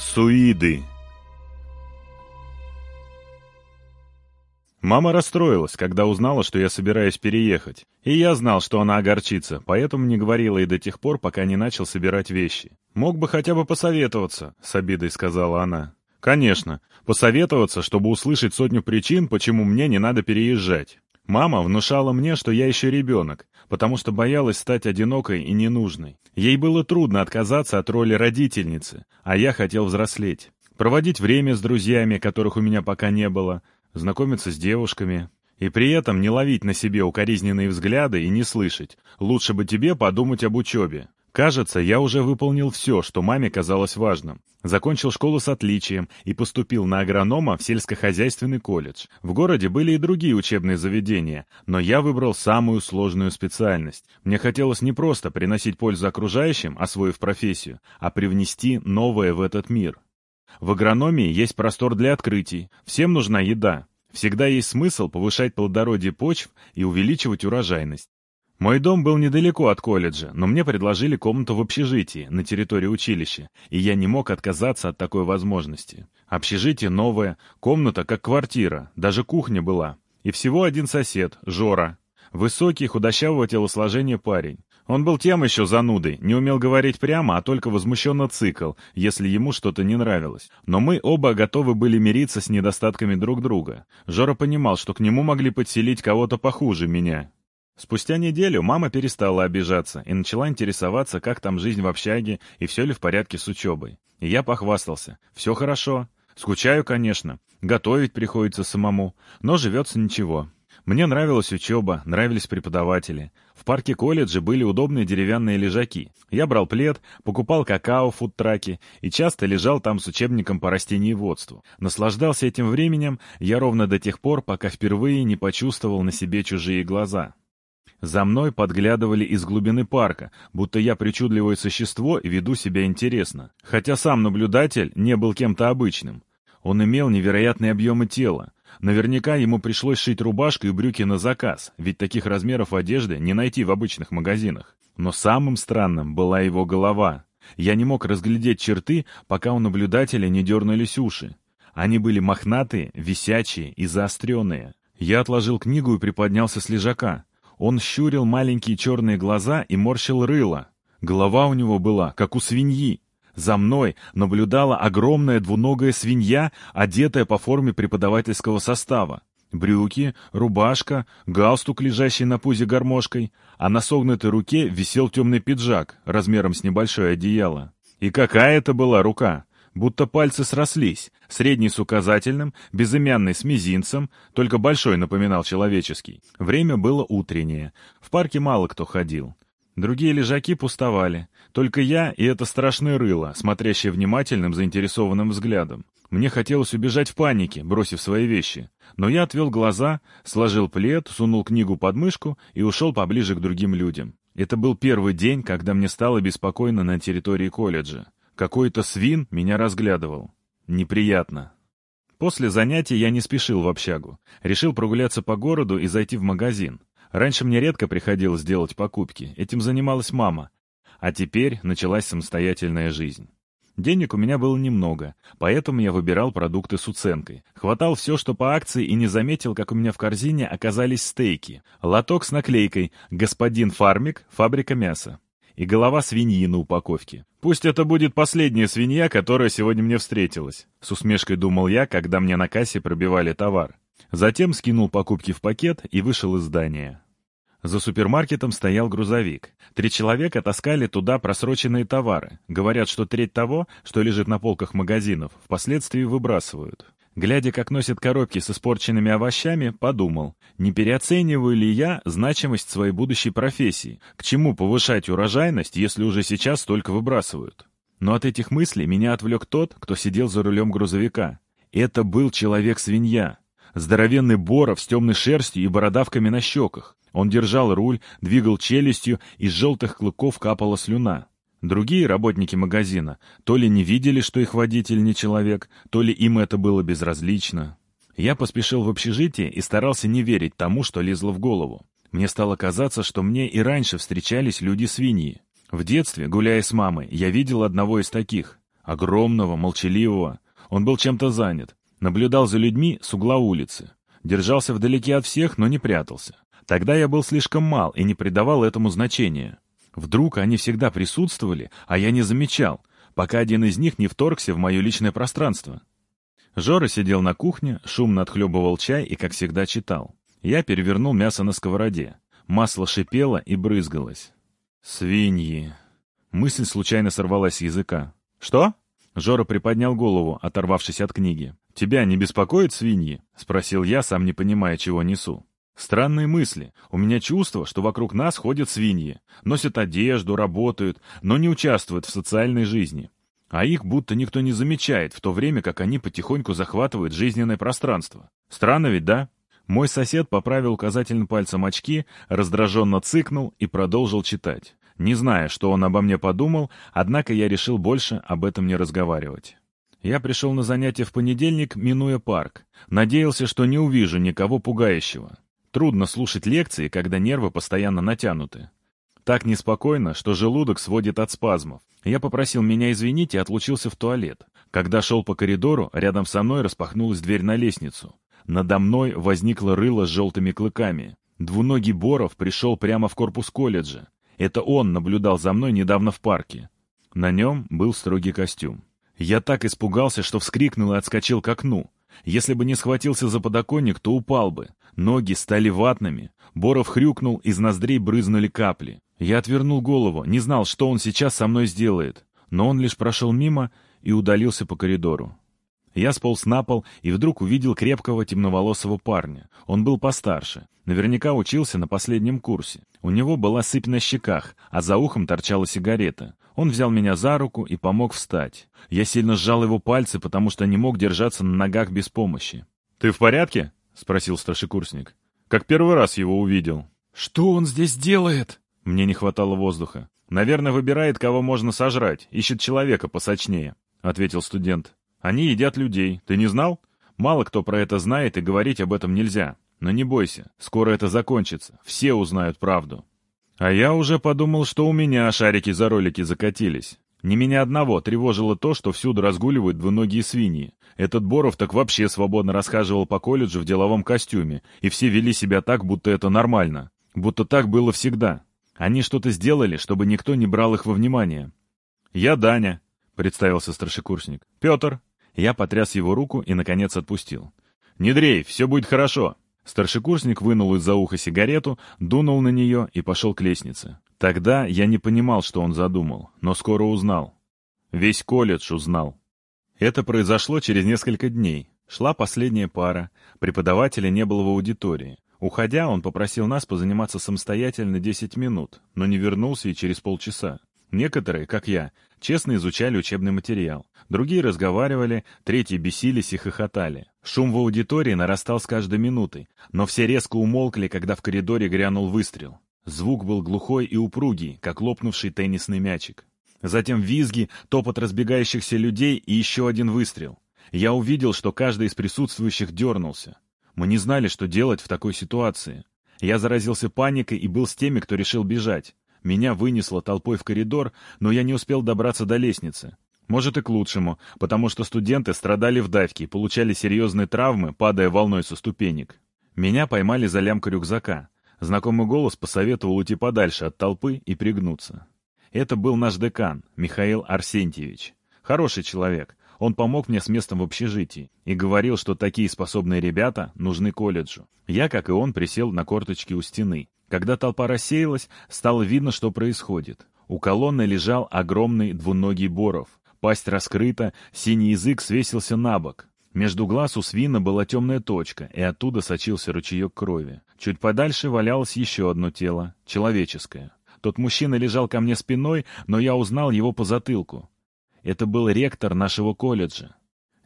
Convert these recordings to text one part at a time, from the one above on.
Суиды. Мама расстроилась, когда узнала, что я собираюсь переехать. И я знал, что она огорчится, поэтому не говорила и до тех пор, пока не начал собирать вещи. «Мог бы хотя бы посоветоваться», — с обидой сказала она. «Конечно, посоветоваться, чтобы услышать сотню причин, почему мне не надо переезжать. Мама внушала мне, что я еще ребенок, потому что боялась стать одинокой и ненужной. Ей было трудно отказаться от роли родительницы, а я хотел взрослеть. Проводить время с друзьями, которых у меня пока не было, знакомиться с девушками. И при этом не ловить на себе укоризненные взгляды и не слышать «лучше бы тебе подумать об учебе». Кажется, я уже выполнил все, что маме казалось важным. Закончил школу с отличием и поступил на агронома в сельскохозяйственный колледж. В городе были и другие учебные заведения, но я выбрал самую сложную специальность. Мне хотелось не просто приносить пользу окружающим, освоив профессию, а привнести новое в этот мир. В агрономии есть простор для открытий, всем нужна еда. Всегда есть смысл повышать плодородие почв и увеличивать урожайность. Мой дом был недалеко от колледжа, но мне предложили комнату в общежитии на территории училища, и я не мог отказаться от такой возможности. Общежитие новое, комната как квартира, даже кухня была. И всего один сосед, Жора. Высокий, худощавого телосложения парень. Он был тем еще занудой, не умел говорить прямо, а только возмущенно цикл, если ему что-то не нравилось. Но мы оба готовы были мириться с недостатками друг друга. Жора понимал, что к нему могли подселить кого-то похуже меня. Спустя неделю мама перестала обижаться и начала интересоваться, как там жизнь в общаге и все ли в порядке с учебой. И я похвастался. Все хорошо. Скучаю, конечно. Готовить приходится самому. Но живется ничего. Мне нравилась учеба, нравились преподаватели. В парке колледжа были удобные деревянные лежаки. Я брал плед, покупал какао в фудтраке и часто лежал там с учебником по растениеводству. Наслаждался этим временем я ровно до тех пор, пока впервые не почувствовал на себе чужие глаза. За мной подглядывали из глубины парка, будто я причудливое существо и веду себя интересно. Хотя сам наблюдатель не был кем-то обычным. Он имел невероятные объемы тела. Наверняка ему пришлось шить рубашку и брюки на заказ, ведь таких размеров одежды не найти в обычных магазинах. Но самым странным была его голова. Я не мог разглядеть черты, пока у наблюдателя не дернулись уши. Они были мохнатые, висячие и заостренные. Я отложил книгу и приподнялся с лежака. Он щурил маленькие черные глаза и морщил рыло. Голова у него была, как у свиньи. За мной наблюдала огромная двуногая свинья, одетая по форме преподавательского состава. Брюки, рубашка, галстук, лежащий на пузе гармошкой, а на согнутой руке висел темный пиджак размером с небольшое одеяло. И какая это была рука! Будто пальцы срослись, средний с указательным, безымянный с мизинцем, только большой напоминал человеческий. Время было утреннее, в парке мало кто ходил. Другие лежаки пустовали, только я и это страшное рыло, смотрящее внимательным, заинтересованным взглядом. Мне хотелось убежать в панике, бросив свои вещи. Но я отвел глаза, сложил плед, сунул книгу под мышку и ушел поближе к другим людям. Это был первый день, когда мне стало беспокойно на территории колледжа. Какой-то свин меня разглядывал. Неприятно. После занятий я не спешил в общагу. Решил прогуляться по городу и зайти в магазин. Раньше мне редко приходилось делать покупки, этим занималась мама. А теперь началась самостоятельная жизнь. Денег у меня было немного, поэтому я выбирал продукты с уценкой. Хватал все, что по акции, и не заметил, как у меня в корзине оказались стейки. Лоток с наклейкой «Господин Фармик, фабрика мяса» и голова свиньи на упаковке. «Пусть это будет последняя свинья, которая сегодня мне встретилась», — с усмешкой думал я, когда мне на кассе пробивали товар. Затем скинул покупки в пакет и вышел из здания. За супермаркетом стоял грузовик. Три человека таскали туда просроченные товары. Говорят, что треть того, что лежит на полках магазинов, впоследствии выбрасывают. Глядя, как носят коробки с испорченными овощами, подумал, не переоцениваю ли я значимость своей будущей профессии, к чему повышать урожайность, если уже сейчас столько выбрасывают. Но от этих мыслей меня отвлек тот, кто сидел за рулем грузовика. Это был человек-свинья. Здоровенный боров с темной шерстью и бородавками на щеках. Он держал руль, двигал челюстью, из желтых клыков капала слюна. Другие работники магазина то ли не видели, что их водитель не человек, то ли им это было безразлично. Я поспешил в общежитие и старался не верить тому, что лезло в голову. Мне стало казаться, что мне и раньше встречались люди-свиньи. В детстве, гуляя с мамой, я видел одного из таких. Огромного, молчаливого. Он был чем-то занят. Наблюдал за людьми с угла улицы. Держался вдалеке от всех, но не прятался. Тогда я был слишком мал и не придавал этому значения. Вдруг они всегда присутствовали, а я не замечал, пока один из них не вторгся в мое личное пространство. Жора сидел на кухне, шумно отхлебывал чай и, как всегда, читал. Я перевернул мясо на сковороде. Масло шипело и брызгалось. «Свиньи!» Мысль случайно сорвалась с языка. «Что?» Жора приподнял голову, оторвавшись от книги. «Тебя не беспокоят свиньи?» — спросил я, сам не понимая, чего несу. Странные мысли. У меня чувство, что вокруг нас ходят свиньи. Носят одежду, работают, но не участвуют в социальной жизни. А их будто никто не замечает, в то время как они потихоньку захватывают жизненное пространство. Странно ведь, да? Мой сосед поправил указательным пальцем очки, раздраженно цыкнул и продолжил читать. Не зная, что он обо мне подумал, однако я решил больше об этом не разговаривать. Я пришел на занятие в понедельник, минуя парк. Надеялся, что не увижу никого пугающего. Трудно слушать лекции, когда нервы постоянно натянуты. Так неспокойно, что желудок сводит от спазмов. Я попросил меня извинить и отлучился в туалет. Когда шел по коридору, рядом со мной распахнулась дверь на лестницу. Надо мной возникло рыло с желтыми клыками. Двуногий Боров пришел прямо в корпус колледжа. Это он наблюдал за мной недавно в парке. На нем был строгий костюм. Я так испугался, что вскрикнул и отскочил к окну. Если бы не схватился за подоконник, то упал бы. Ноги стали ватными. Боров хрюкнул, из ноздрей брызнули капли. Я отвернул голову, не знал, что он сейчас со мной сделает. Но он лишь прошел мимо и удалился по коридору. Я сполз на пол и вдруг увидел крепкого темноволосого парня. Он был постарше. Наверняка учился на последнем курсе. У него была сыпь на щеках, а за ухом торчала сигарета. Он взял меня за руку и помог встать. Я сильно сжал его пальцы, потому что не мог держаться на ногах без помощи. «Ты в порядке?» — спросил старшекурсник. «Как первый раз его увидел». «Что он здесь делает?» Мне не хватало воздуха. «Наверное, выбирает, кого можно сожрать. Ищет человека посочнее», — ответил студент. «Они едят людей. Ты не знал? Мало кто про это знает, и говорить об этом нельзя. Но не бойся, скоро это закончится, все узнают правду. А я уже подумал, что у меня шарики за ролики закатились. Не меня одного тревожило то, что всюду разгуливают двуногие свиньи. Этот Боров так вообще свободно расхаживал по колледжу в деловом костюме, и все вели себя так, будто это нормально. Будто так было всегда. Они что-то сделали, чтобы никто не брал их во внимание. «Я Даня», — представился старшекурсник. «Петр». Я потряс его руку и, наконец, отпустил. «Не дрей, все будет хорошо. Старшекурсник вынул из-за уха сигарету, дунул на нее и пошел к лестнице. Тогда я не понимал, что он задумал, но скоро узнал. Весь колледж узнал. Это произошло через несколько дней. Шла последняя пара, преподавателя не было в аудитории. Уходя, он попросил нас позаниматься самостоятельно 10 минут, но не вернулся и через полчаса. Некоторые, как я, честно изучали учебный материал. Другие разговаривали, третьи бесились и хохотали. Шум в аудитории нарастал с каждой минутой, но все резко умолкли, когда в коридоре грянул выстрел. Звук был глухой и упругий, как лопнувший теннисный мячик. Затем визги, топот разбегающихся людей и еще один выстрел. Я увидел, что каждый из присутствующих дернулся. Мы не знали, что делать в такой ситуации. Я заразился паникой и был с теми, кто решил бежать. Меня вынесло толпой в коридор, но я не успел добраться до лестницы. Может и к лучшему, потому что студенты страдали в давке получали серьезные травмы, падая волной со ступенек. Меня поймали за лямку рюкзака. Знакомый голос посоветовал уйти подальше от толпы и пригнуться. Это был наш декан, Михаил Арсентьевич. Хороший человек. Он помог мне с местом в общежитии и говорил, что такие способные ребята нужны колледжу. Я, как и он, присел на корточки у стены. Когда толпа рассеялась, стало видно, что происходит. У колонны лежал огромный двуногий Боров. Пасть раскрыта, синий язык свесился на бок. Между глаз у свина была темная точка, и оттуда сочился ручеек крови. Чуть подальше валялось еще одно тело, человеческое. Тот мужчина лежал ко мне спиной, но я узнал его по затылку. Это был ректор нашего колледжа.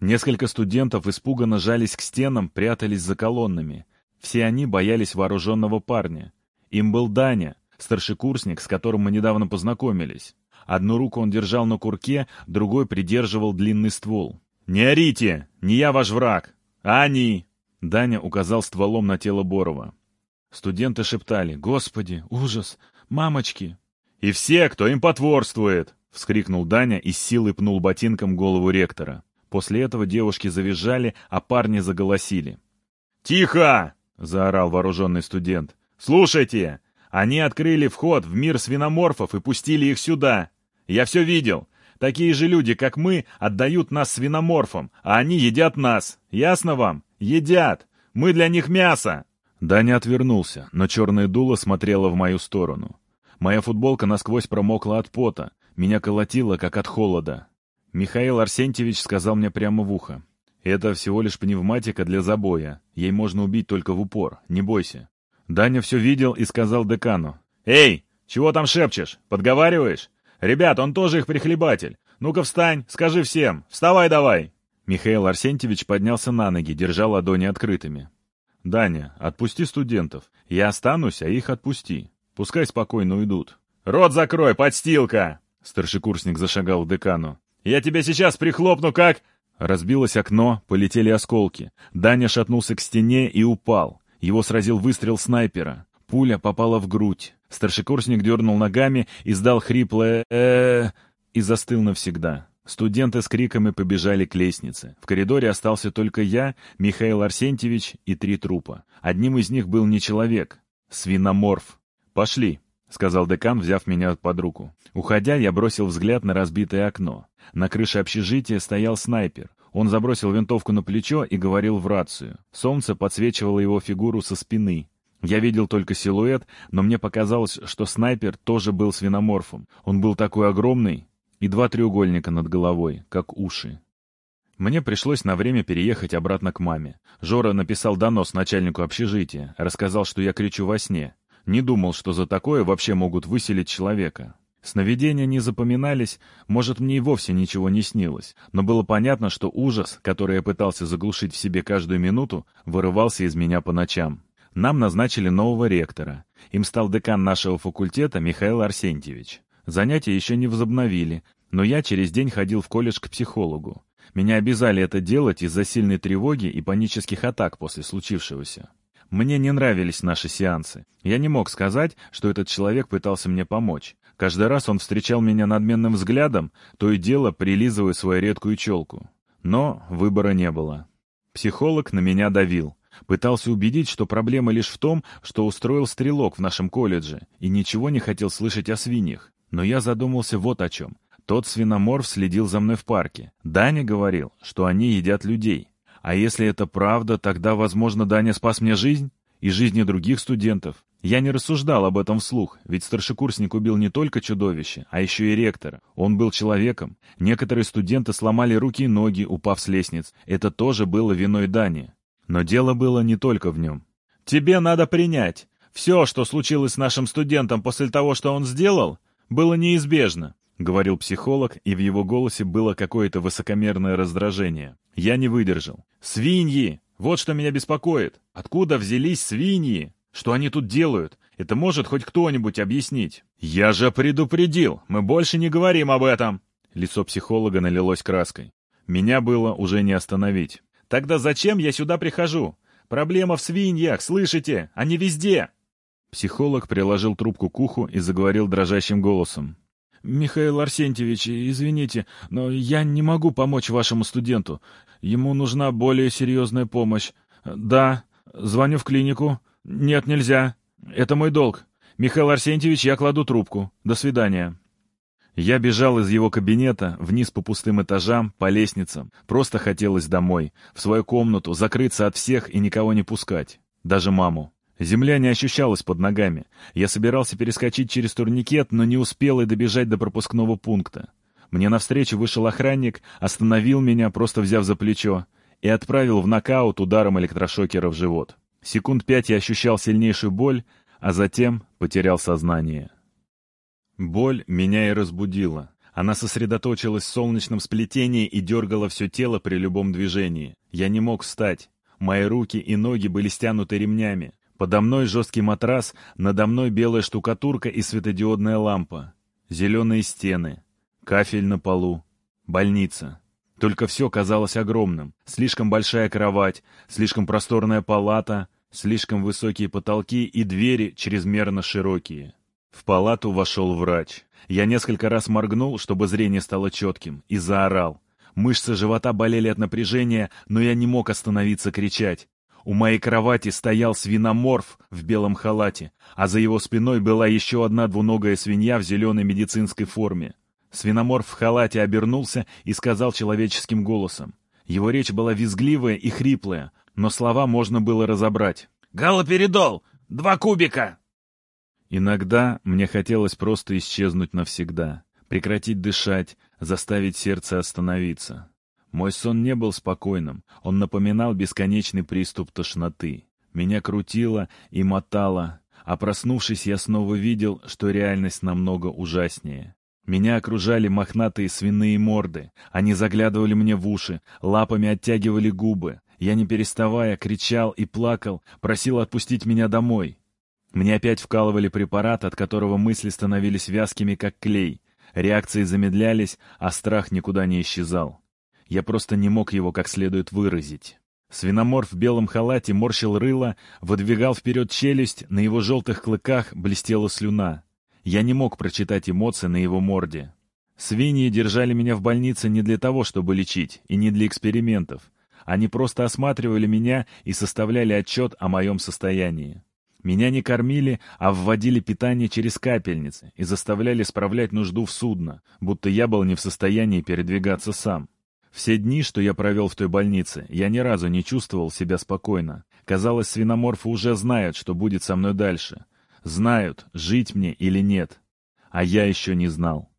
Несколько студентов испуганно жались к стенам, прятались за колоннами. Все они боялись вооруженного парня. Им был Даня, старшекурсник, с которым мы недавно познакомились. Одну руку он держал на курке, другой придерживал длинный ствол. «Не орите! Не я ваш враг! Они!» Даня указал стволом на тело Борова. Студенты шептали «Господи, ужас! Мамочки!» «И все, кто им потворствует!» вскрикнул Даня и с силой пнул ботинком голову ректора. После этого девушки завизжали, а парни заголосили. «Тихо!» — заорал вооруженный студент. «Слушайте! Они открыли вход в мир свиноморфов и пустили их сюда. Я все видел. Такие же люди, как мы, отдают нас свиноморфам, а они едят нас. Ясно вам? Едят! Мы для них мясо!» Даня отвернулся, но черное дуло смотрело в мою сторону. Моя футболка насквозь промокла от пота, меня колотило, как от холода. Михаил Арсентьевич сказал мне прямо в ухо. «Это всего лишь пневматика для забоя. Ей можно убить только в упор. Не бойся». Даня все видел и сказал декану. «Эй, чего там шепчешь? Подговариваешь? Ребят, он тоже их прихлебатель. Ну-ка встань, скажи всем. Вставай давай!» Михаил Арсентьевич поднялся на ноги, держа ладони открытыми. «Даня, отпусти студентов. Я останусь, а их отпусти. Пускай спокойно уйдут». «Рот закрой, подстилка!» Старшекурсник зашагал к декану. «Я тебя сейчас прихлопну, как...» Разбилось окно, полетели осколки. Даня шатнулся к стене и упал. Его сразил выстрел снайпера. Пуля попала в грудь. Старшекурсник дернул ногами, издал хриплое э и застыл навсегда. Студенты с криками побежали к лестнице. В коридоре остался только я, Михаил Арсентьевич и три трупа. Одним из них был не человек, свиноморф. «Пошли», — сказал декан, взяв меня под руку. Уходя, я бросил взгляд на разбитое окно. На крыше общежития стоял снайпер. Он забросил винтовку на плечо и говорил в рацию. Солнце подсвечивало его фигуру со спины. Я видел только силуэт, но мне показалось, что снайпер тоже был свиноморфом. Он был такой огромный, и два треугольника над головой, как уши. Мне пришлось на время переехать обратно к маме. Жора написал донос начальнику общежития, рассказал, что я кричу во сне. Не думал, что за такое вообще могут выселить человека. Сновидения не запоминались, может, мне и вовсе ничего не снилось, но было понятно, что ужас, который я пытался заглушить в себе каждую минуту, вырывался из меня по ночам. Нам назначили нового ректора. Им стал декан нашего факультета Михаил Арсентьевич. Занятия еще не возобновили, но я через день ходил в колледж к психологу. Меня обязали это делать из-за сильной тревоги и панических атак после случившегося. Мне не нравились наши сеансы. Я не мог сказать, что этот человек пытался мне помочь. Каждый раз он встречал меня надменным взглядом, то и дело прилизывая свою редкую челку. Но выбора не было. Психолог на меня давил. Пытался убедить, что проблема лишь в том, что устроил стрелок в нашем колледже, и ничего не хотел слышать о свиньях. Но я задумался вот о чем. Тот свиноморф следил за мной в парке. Даня говорил, что они едят людей. А если это правда, тогда, возможно, Даня спас мне жизнь и жизни других студентов. Я не рассуждал об этом вслух, ведь старшекурсник убил не только чудовище, а еще и ректора. Он был человеком. Некоторые студенты сломали руки и ноги, упав с лестниц. Это тоже было виной Дани. Но дело было не только в нем. «Тебе надо принять. Все, что случилось с нашим студентом после того, что он сделал, было неизбежно», — говорил психолог, и в его голосе было какое-то высокомерное раздражение. Я не выдержал. «Свиньи! Вот что меня беспокоит. Откуда взялись свиньи? Что они тут делают? Это может хоть кто-нибудь объяснить?» «Я же предупредил! Мы больше не говорим об этом!» Лицо психолога налилось краской. Меня было уже не остановить. «Тогда зачем я сюда прихожу? Проблема в свиньях, слышите? Они везде!» Психолог приложил трубку к уху и заговорил дрожащим голосом. «Михаил Арсентьевич, извините, но я не могу помочь вашему студенту. Ему нужна более серьезная помощь. Да, звоню в клинику. Нет, нельзя. Это мой долг. Михаил Арсентьевич, я кладу трубку. До свидания». Я бежал из его кабинета, вниз по пустым этажам, по лестницам. Просто хотелось домой, в свою комнату, закрыться от всех и никого не пускать. Даже маму. Земля не ощущалась под ногами. Я собирался перескочить через турникет, но не успел и добежать до пропускного пункта. Мне навстречу вышел охранник, остановил меня, просто взяв за плечо, и отправил в нокаут ударом электрошокера в живот. Секунд пять я ощущал сильнейшую боль, а затем потерял сознание. Боль меня и разбудила. Она сосредоточилась в солнечном сплетении и дергала все тело при любом движении. Я не мог встать. Мои руки и ноги были стянуты ремнями. Подо мной жесткий матрас, надо мной белая штукатурка и светодиодная лампа. Зеленые стены. Кафель на полу. Больница. Только все казалось огромным. Слишком большая кровать, слишком просторная палата, слишком высокие потолки и двери чрезмерно широкие. В палату вошел врач. Я несколько раз моргнул, чтобы зрение стало четким, и заорал. Мышцы живота болели от напряжения, но я не мог остановиться кричать. У моей кровати стоял свиноморф в белом халате, а за его спиной была еще одна двуногая свинья в зеленой медицинской форме. Свиноморф в халате обернулся и сказал человеческим голосом. Его речь была визгливая и хриплая, но слова можно было разобрать. «Галоперидол! Два кубика!» Иногда мне хотелось просто исчезнуть навсегда, прекратить дышать, заставить сердце остановиться. Мой сон не был спокойным, он напоминал бесконечный приступ тошноты. Меня крутило и мотало, а проснувшись, я снова видел, что реальность намного ужаснее. Меня окружали мохнатые свиные морды, они заглядывали мне в уши, лапами оттягивали губы. Я, не переставая, кричал и плакал, просил отпустить меня домой. Мне опять вкалывали препарат, от которого мысли становились вязкими, как клей. Реакции замедлялись, а страх никуда не исчезал. Я просто не мог его как следует выразить. Свиноморф в белом халате морщил рыло, выдвигал вперед челюсть, на его желтых клыках блестела слюна. Я не мог прочитать эмоции на его морде. Свиньи держали меня в больнице не для того, чтобы лечить, и не для экспериментов. Они просто осматривали меня и составляли отчет о моем состоянии. Меня не кормили, а вводили питание через капельницы и заставляли справлять нужду в судно, будто я был не в состоянии передвигаться сам. Все дни, что я провел в той больнице, я ни разу не чувствовал себя спокойно. Казалось, свиноморфы уже знают, что будет со мной дальше. Знают, жить мне или нет. А я еще не знал.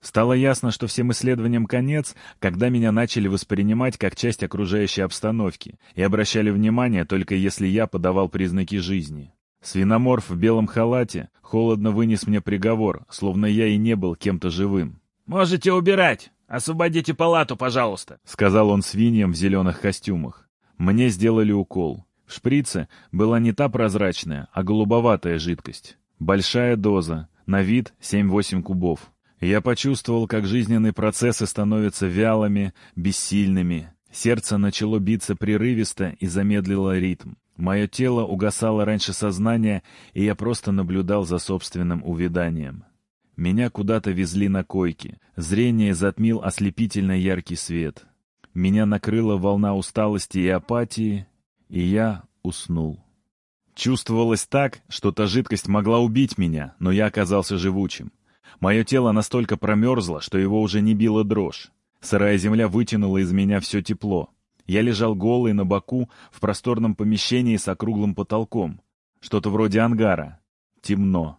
Стало ясно, что всем исследованиям конец, когда меня начали воспринимать как часть окружающей обстановки и обращали внимание только если я подавал признаки жизни. Свиноморф в белом халате холодно вынес мне приговор, словно я и не был кем-то живым. «Можете убирать! Освободите палату, пожалуйста!» — сказал он свиньям в зеленых костюмах. Мне сделали укол. В шприце была не та прозрачная, а голубоватая жидкость. Большая доза, на вид 7-8 кубов. Я почувствовал, как жизненные процессы становятся вялыми, бессильными. Сердце начало биться прерывисто и замедлило ритм. Мое тело угасало раньше сознания, и я просто наблюдал за собственным увяданием. Меня куда-то везли на койке. Зрение затмил ослепительно яркий свет. Меня накрыла волна усталости и апатии, и я уснул. Чувствовалось так, что та жидкость могла убить меня, но я оказался живучим. Мое тело настолько промерзло, что его уже не била дрожь. Сырая земля вытянула из меня все тепло. Я лежал голый на боку в просторном помещении с округлым потолком. Что-то вроде ангара. Темно.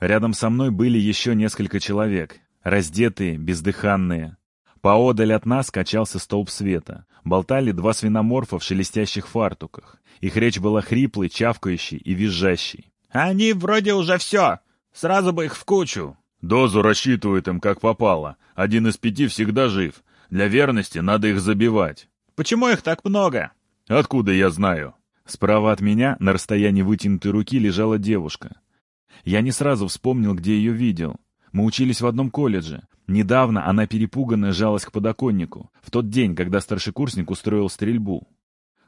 Рядом со мной были еще несколько человек. Раздетые, бездыханные. Поодаль от нас качался столб света. Болтали два свиноморфа в шелестящих фартуках. Их речь была хриплой, чавкающей и визжащей. «Они вроде уже все. Сразу бы их в кучу». «Дозу рассчитывают им как попало. Один из пяти всегда жив. Для верности надо их забивать». Почему их так много?» «Откуда я знаю?» Справа от меня, на расстоянии вытянутой руки, лежала девушка. Я не сразу вспомнил, где ее видел. Мы учились в одном колледже. Недавно она перепуганно жалась к подоконнику, в тот день, когда старшекурсник устроил стрельбу.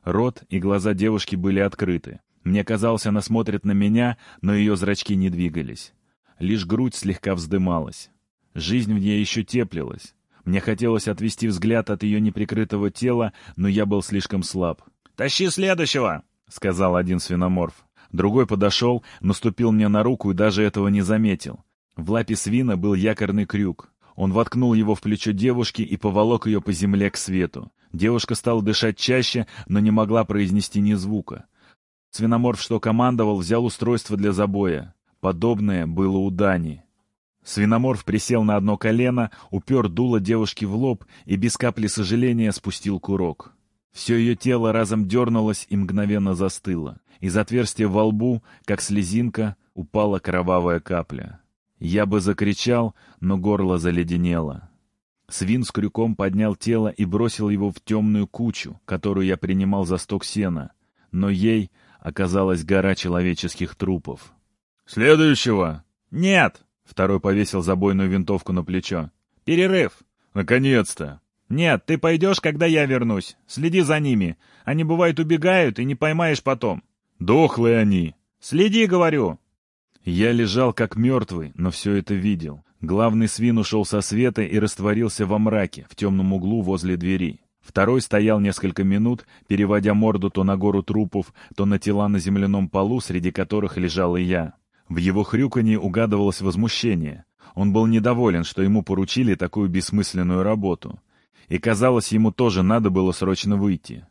Рот и глаза девушки были открыты. Мне казалось, она смотрит на меня, но ее зрачки не двигались. Лишь грудь слегка вздымалась. Жизнь в ней еще теплилась. Мне хотелось отвести взгляд от ее неприкрытого тела, но я был слишком слаб. «Тащи следующего!» — сказал один свиноморф. Другой подошел, наступил мне на руку и даже этого не заметил. В лапе свина был якорный крюк. Он воткнул его в плечо девушки и поволок ее по земле к свету. Девушка стала дышать чаще, но не могла произнести ни звука. Свиноморф, что командовал, взял устройство для забоя. Подобное было у Дани. Свиноморф присел на одно колено, упер дуло девушки в лоб и без капли сожаления спустил курок. Все ее тело разом дернулось и мгновенно застыло. Из отверстия во лбу, как слезинка, упала кровавая капля. Я бы закричал, но горло заледенело. Свин с крюком поднял тело и бросил его в темную кучу, которую я принимал за сток сена. Но ей оказалась гора человеческих трупов. «Следующего!» «Нет!» Второй повесил забойную винтовку на плечо. «Перерыв!» «Наконец-то!» «Нет, ты пойдешь, когда я вернусь. Следи за ними. Они, бывает, убегают, и не поймаешь потом». «Дохлые они!» «Следи, говорю!» Я лежал как мертвый, но все это видел. Главный свин ушел со света и растворился во мраке, в темном углу возле двери. Второй стоял несколько минут, переводя морду то на гору трупов, то на тела на земляном полу, среди которых лежал и я. В его хрюканье угадывалось возмущение. Он был недоволен, что ему поручили такую бессмысленную работу. И казалось, ему тоже надо было срочно выйти.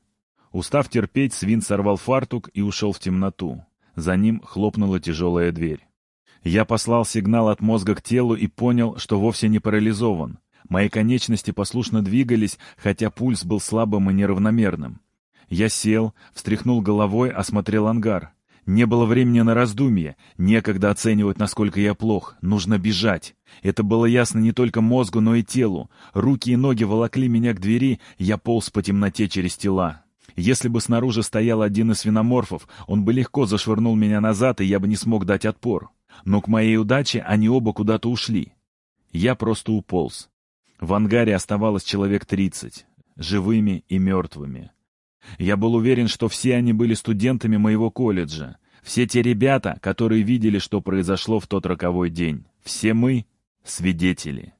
Устав терпеть, свин сорвал фартук и ушел в темноту. За ним хлопнула тяжелая дверь. Я послал сигнал от мозга к телу и понял, что вовсе не парализован. Мои конечности послушно двигались, хотя пульс был слабым и неравномерным. Я сел, встряхнул головой, осмотрел ангар. Не было времени на раздумье, некогда оценивать, насколько я плох, нужно бежать. Это было ясно не только мозгу, но и телу. Руки и ноги волокли меня к двери, я полз по темноте через тела. Если бы снаружи стоял один из свиноморфов, он бы легко зашвырнул меня назад, и я бы не смог дать отпор. Но к моей удаче они оба куда-то ушли. Я просто уполз. В ангаре оставалось человек тридцать, живыми и мертвыми. Я был уверен, что все они были студентами моего колледжа. Все те ребята, которые видели, что произошло в тот роковой день. Все мы — свидетели.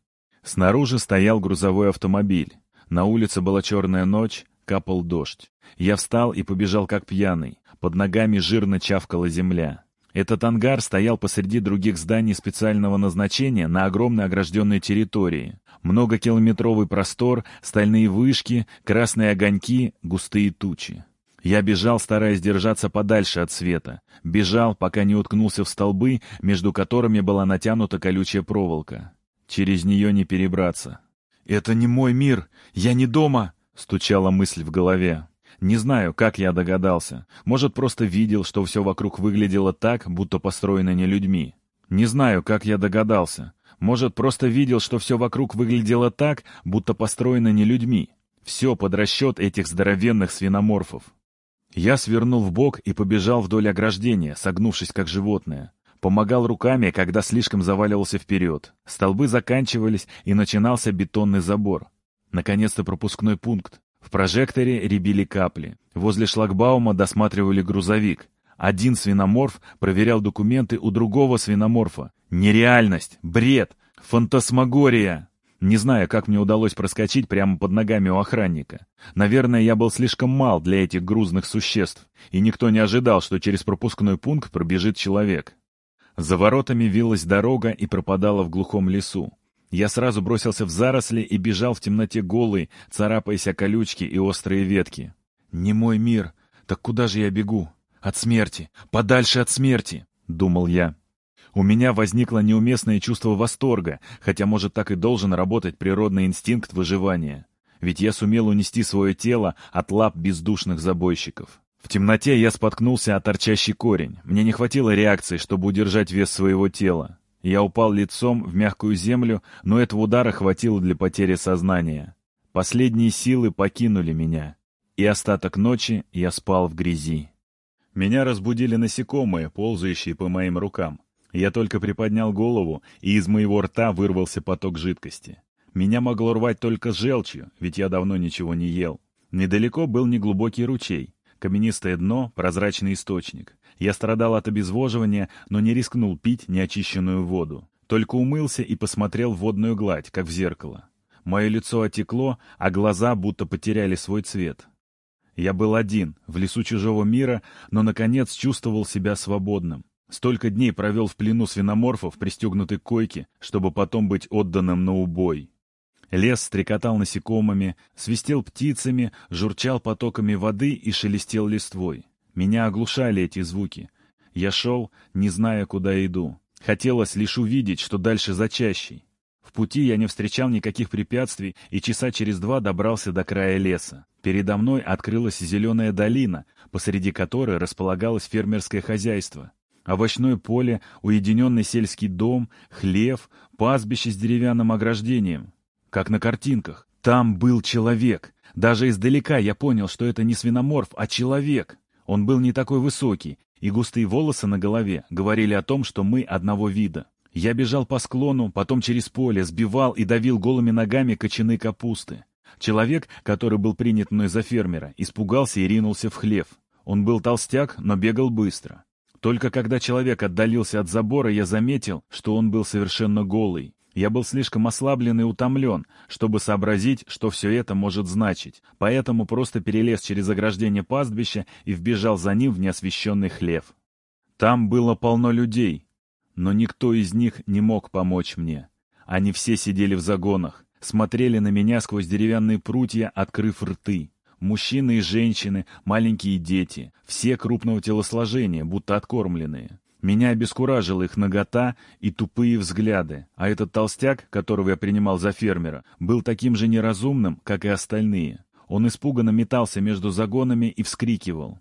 Снаружи стоял грузовой автомобиль. На улице была черная ночь, капал дождь. Я встал и побежал как пьяный. Под ногами жирно чавкала земля. Этот ангар стоял посреди других зданий специального назначения на огромной огражденной территории. Многокилометровый простор, стальные вышки, красные огоньки, густые тучи. Я бежал, стараясь держаться подальше от света. Бежал, пока не уткнулся в столбы, между которыми была натянута колючая проволока. Через нее не перебраться. «Это не мой мир! Я не дома!» — стучала мысль в голове. Не знаю, как я догадался. Может, просто видел, что все вокруг выглядело так, будто построено не людьми. Не знаю, как я догадался. Может, просто видел, что все вокруг выглядело так, будто построено не людьми. Все под расчет этих здоровенных свиноморфов. Я свернул в бок и побежал вдоль ограждения, согнувшись как животное. Помогал руками, когда слишком заваливался вперед. Столбы заканчивались, и начинался бетонный забор. Наконец-то пропускной пункт. В прожекторе рябили капли. Возле шлагбаума досматривали грузовик. Один свиноморф проверял документы у другого свиноморфа. Нереальность, бред, фантасмагория. Не знаю, как мне удалось проскочить прямо под ногами у охранника. Наверное, я был слишком мал для этих грузных существ, и никто не ожидал, что через пропускной пункт пробежит человек. За воротами вилась дорога и пропадала в глухом лесу. Я сразу бросился в заросли и бежал в темноте голый, царапаясь о колючки и острые ветки. «Не мой мир! Так куда же я бегу? От смерти! Подальше от смерти!» — думал я. У меня возникло неуместное чувство восторга, хотя, может, так и должен работать природный инстинкт выживания. Ведь я сумел унести свое тело от лап бездушных забойщиков. В темноте я споткнулся о торчащий корень. Мне не хватило реакции, чтобы удержать вес своего тела. Я упал лицом в мягкую землю, но этого удара хватило для потери сознания. Последние силы покинули меня, и остаток ночи я спал в грязи. Меня разбудили насекомые, ползающие по моим рукам. Я только приподнял голову, и из моего рта вырвался поток жидкости. Меня могло рвать только желчью, ведь я давно ничего не ел. Недалеко был неглубокий ручей, каменистое дно, прозрачный источник. Я страдал от обезвоживания, но не рискнул пить неочищенную воду. Только умылся и посмотрел в водную гладь, как в зеркало. Мое лицо отекло, а глаза будто потеряли свой цвет. Я был один, в лесу чужого мира, но, наконец, чувствовал себя свободным. Столько дней провел в плену свиноморфов, пристегнутый к койке, чтобы потом быть отданным на убой. Лес стрекотал насекомыми, свистел птицами, журчал потоками воды и шелестел листвой. Меня оглушали эти звуки. Я шел, не зная, куда иду. Хотелось лишь увидеть, что дальше за чащей. В пути я не встречал никаких препятствий и часа через два добрался до края леса. Передо мной открылась зеленая долина, посреди которой располагалось фермерское хозяйство овощное поле, уединенный сельский дом, хлев, пастбище с деревянным ограждением. Как на картинках. Там был человек. Даже издалека я понял, что это не свиноморф, а человек. Он был не такой высокий, и густые волосы на голове говорили о том, что мы одного вида. Я бежал по склону, потом через поле, сбивал и давил голыми ногами кочаны капусты. Человек, который был принят мной за фермера, испугался и ринулся в хлев. Он был толстяк, но бегал быстро. Только когда человек отдалился от забора, я заметил, что он был совершенно голый. Я был слишком ослаблен и утомлен, чтобы сообразить, что все это может значить, поэтому просто перелез через ограждение пастбища и вбежал за ним в неосвещенный хлев. Там было полно людей, но никто из них не мог помочь мне. Они все сидели в загонах, смотрели на меня сквозь деревянные прутья, открыв рты. Мужчины и женщины, маленькие дети, все крупного телосложения, будто откормленные. Меня обескуражила их нагота и тупые взгляды, а этот толстяк, которого я принимал за фермера, был таким же неразумным, как и остальные. Он испуганно метался между загонами и вскрикивал.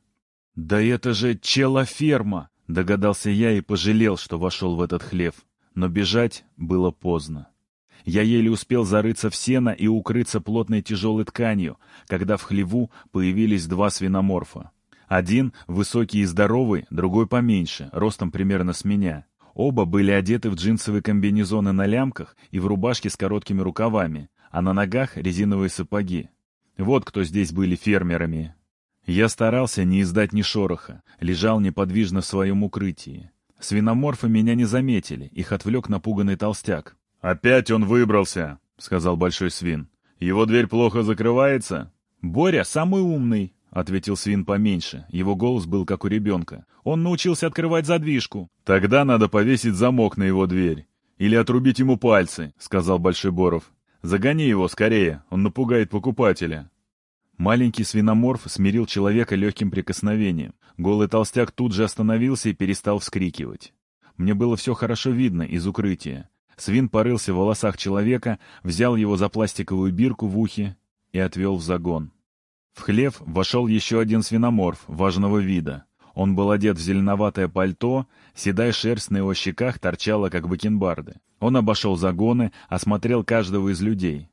«Да это же челоферма!» — догадался я и пожалел, что вошел в этот хлев. Но бежать было поздно. Я еле успел зарыться в сено и укрыться плотной тяжелой тканью, когда в хлеву появились два свиноморфа. Один высокий и здоровый, другой поменьше, ростом примерно с меня. Оба были одеты в джинсовые комбинезоны на лямках и в рубашки с короткими рукавами, а на ногах резиновые сапоги. Вот кто здесь были фермерами. Я старался не издать ни шороха, лежал неподвижно в своем укрытии. Свиноморфы меня не заметили, их отвлек напуганный толстяк. «Опять он выбрался», — сказал Большой Свин. «Его дверь плохо закрывается?» «Боря самый умный», — ответил свин поменьше. Его голос был как у ребенка. «Он научился открывать задвижку». «Тогда надо повесить замок на его дверь. Или отрубить ему пальцы», — сказал Большой Боров. «Загони его скорее, он напугает покупателя». Маленький свиноморф смирил человека легким прикосновением. Голый толстяк тут же остановился и перестал вскрикивать. Мне было все хорошо видно из укрытия. Свин порылся в волосах человека, взял его за пластиковую бирку в ухе и отвел в загон. В хлев вошел еще один свиноморф важного вида. Он был одет в зеленоватое пальто, седая шерсть на его щеках торчала, как бакенбарды. Он обошел загоны, осмотрел каждого из людей.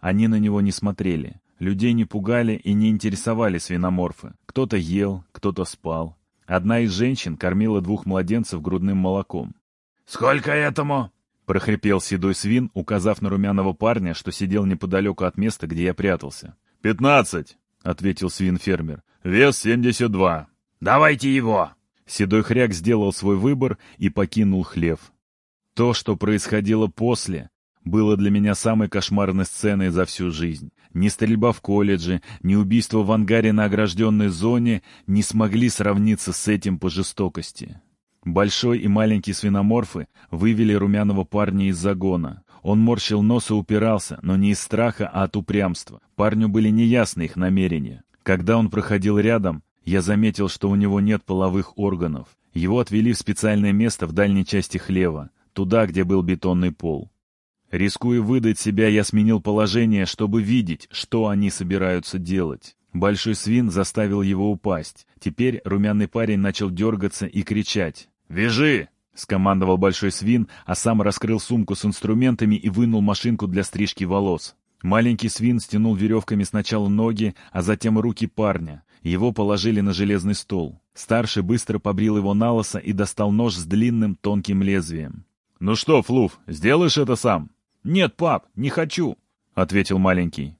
Они на него не смотрели. Людей не пугали и не интересовали свиноморфы. Кто-то ел, кто-то спал. Одна из женщин кормила двух младенцев грудным молоком. «Сколько этому?» — прохрипел седой свин, указав на румяного парня, что сидел неподалеку от места, где я прятался. «Пятнадцать!» — ответил свин-фермер. «Вес семьдесят два». «Давайте его!» Седой хряк сделал свой выбор и покинул хлев. То, что происходило после, было для меня самой кошмарной сценой за всю жизнь. Ни стрельба в колледже, ни убийство в ангаре на огражденной зоне не смогли сравниться с этим по жестокости. Большой и маленький свиноморфы вывели румяного парня из загона. Он морщил нос и упирался, но не из страха, а от упрямства. Парню были неясны их намерения. Когда он проходил рядом, я заметил, что у него нет половых органов. Его отвели в специальное место в дальней части хлева, туда, где был бетонный пол. Рискуя выдать себя, я сменил положение, чтобы видеть, что они собираются делать. Большой свин заставил его упасть. Теперь румяный парень начал дергаться и кричать. «Вяжи!» — скомандовал большой свин, а сам раскрыл сумку с инструментами и вынул машинку для стрижки волос. Маленький свин стянул веревками сначала ноги, а затем руки парня. Его положили на железный стол. Старший быстро побрил его на лосо и достал нож с длинным тонким лезвием. «Ну что, Флуф, сделаешь это сам?» «Нет, пап, не хочу», — ответил маленький.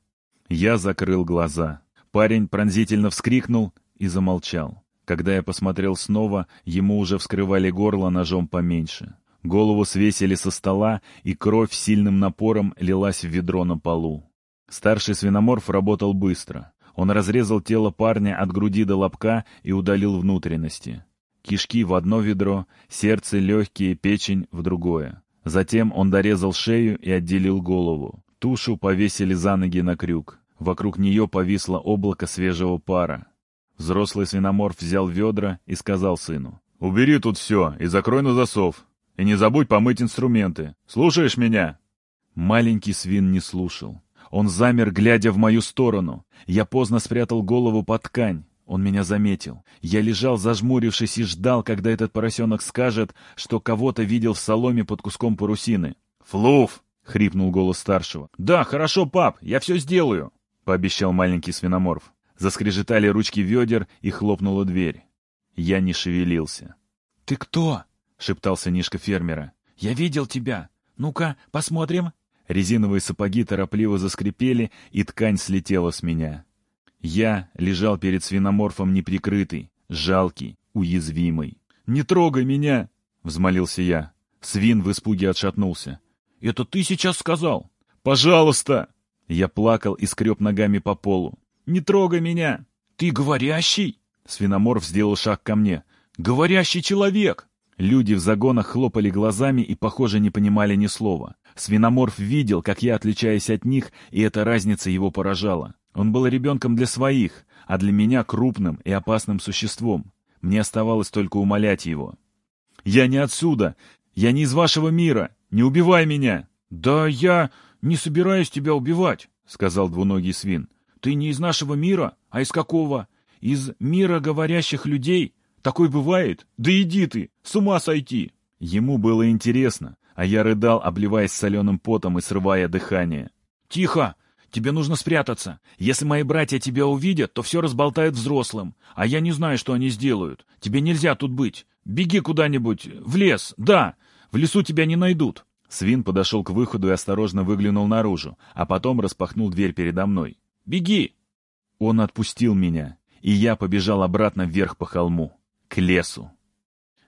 Я закрыл глаза. Парень пронзительно вскрикнул и замолчал. Когда я посмотрел снова, ему уже вскрывали горло ножом поменьше. Голову свесили со стола, и кровь сильным напором лилась в ведро на полу. Старший свиноморф работал быстро. Он разрезал тело парня от груди до лобка и удалил внутренности. Кишки в одно ведро, сердце, легкие, печень в другое. Затем он дорезал шею и отделил голову. Тушу повесили за ноги на крюк. Вокруг нее повисло облако свежего пара. Взрослый свиноморф взял ведра и сказал сыну. «Убери тут все и закрой на засов. И не забудь помыть инструменты. Слушаешь меня?» Маленький свин не слушал. Он замер, глядя в мою сторону. Я поздно спрятал голову под ткань. Он меня заметил. Я лежал, зажмурившись, и ждал, когда этот поросенок скажет, что кого-то видел в соломе под куском парусины. «Флуф!» — хрипнул голос старшего. «Да, хорошо, пап, я все сделаю!» — пообещал маленький свиноморф. Заскрежетали ручки ведер, и хлопнула дверь. Я не шевелился. «Ты кто?» — шептал сынишка фермера. «Я видел тебя. Ну-ка, посмотрим». Резиновые сапоги торопливо заскрипели, и ткань слетела с меня. Я лежал перед свиноморфом неприкрытый, жалкий, уязвимый. «Не трогай меня!» — взмолился я. Свин в испуге отшатнулся. «Это ты сейчас сказал?» «Пожалуйста!» Я плакал и скреб ногами по полу. «Не трогай меня!» «Ты говорящий?» Свиноморф сделал шаг ко мне. «Говорящий человек!» Люди в загонах хлопали глазами и, похоже, не понимали ни слова. Свиноморф видел, как я отличаюсь от них, и эта разница его поражала. Он был ребенком для своих, а для меня крупным и опасным существом. Мне оставалось только умолять его. «Я не отсюда! Я не из вашего мира! Не убивай меня!» «Да я не собираюсь тебя убивать», — сказал двуногий свин. «Ты не из нашего мира, а из какого? Из мира говорящих людей? Такой бывает? Да иди ты, с ума сойти!» Ему было интересно, а я рыдал, обливаясь соленым потом и срывая дыхание. «Тихо! Тебе нужно спрятаться. Если мои братья тебя увидят, то все разболтают взрослым. А я не знаю, что они сделают. Тебе нельзя тут быть. Беги куда-нибудь. В лес. Да. В лесу тебя не найдут. Свин подошел к выходу и осторожно выглянул наружу, а потом распахнул дверь передо мной. «Беги!» Он отпустил меня, и я побежал обратно вверх по холму, к лесу.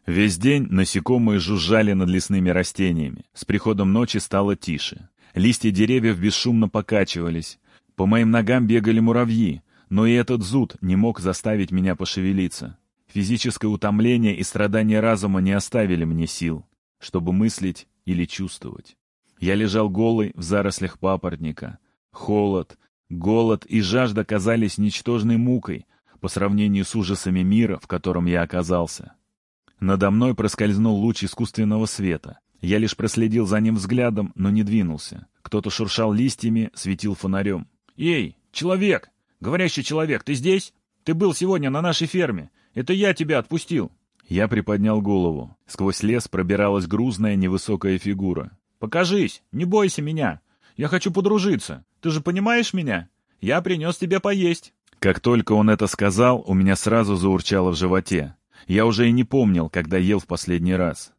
Весь день насекомые жужжали над лесными растениями. С приходом ночи стало тише. Листья деревьев бесшумно покачивались. По моим ногам бегали муравьи, но и этот зуд не мог заставить меня пошевелиться. Физическое утомление и страдания разума не оставили мне сил, чтобы мыслить или чувствовать. Я лежал голый в зарослях папоротника. Холод, голод и жажда казались ничтожной мукой по сравнению с ужасами мира, в котором я оказался. Надо мной проскользнул луч искусственного света. Я лишь проследил за ним взглядом, но не двинулся. Кто-то шуршал листьями, светил фонарем. «Эй, человек! Говорящий человек, ты здесь? Ты был сегодня на нашей ферме. Это я тебя отпустил!» Я приподнял голову. Сквозь лес пробиралась грузная невысокая фигура. «Покажись! Не бойся меня! Я хочу подружиться! Ты же понимаешь меня? Я принес тебе поесть!» Как только он это сказал, у меня сразу заурчало в животе. Я уже и не помнил, когда ел в последний раз.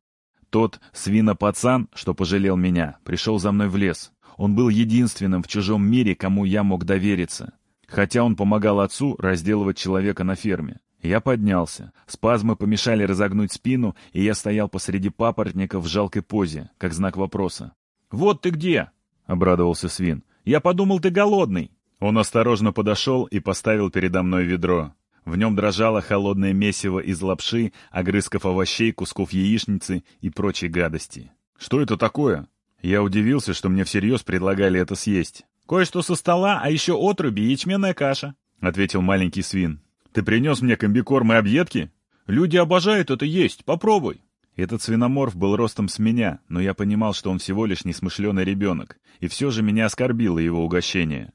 Тот свинопацан, что пожалел меня, пришел за мной в лес. Он был единственным в чужом мире, кому я мог довериться. Хотя он помогал отцу разделывать человека на ферме. Я поднялся. Спазмы помешали разогнуть спину, и я стоял посреди папоротника в жалкой позе, как знак вопроса. «Вот ты где!» — обрадовался свин. «Я подумал, ты голодный!» Он осторожно подошел и поставил передо мной ведро. В нем дрожало холодное месиво из лапши, огрызков овощей, кусков яичницы и прочей гадости. «Что это такое?» Я удивился, что мне всерьез предлагали это съесть. «Кое-что со стола, а еще отруби и ячменная каша», — ответил маленький свин. Ты принес мне комбикорм и объедки? Люди обожают это есть, попробуй. Этот свиноморф был ростом с меня, но я понимал, что он всего лишь несмышленый ребенок, и все же меня оскорбило его угощение.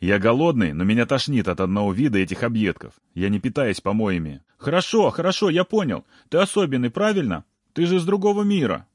Я голодный, но меня тошнит от одного вида этих объедков. Я не питаюсь помоями. Хорошо, хорошо, я понял. Ты особенный, правильно? Ты же из другого мира.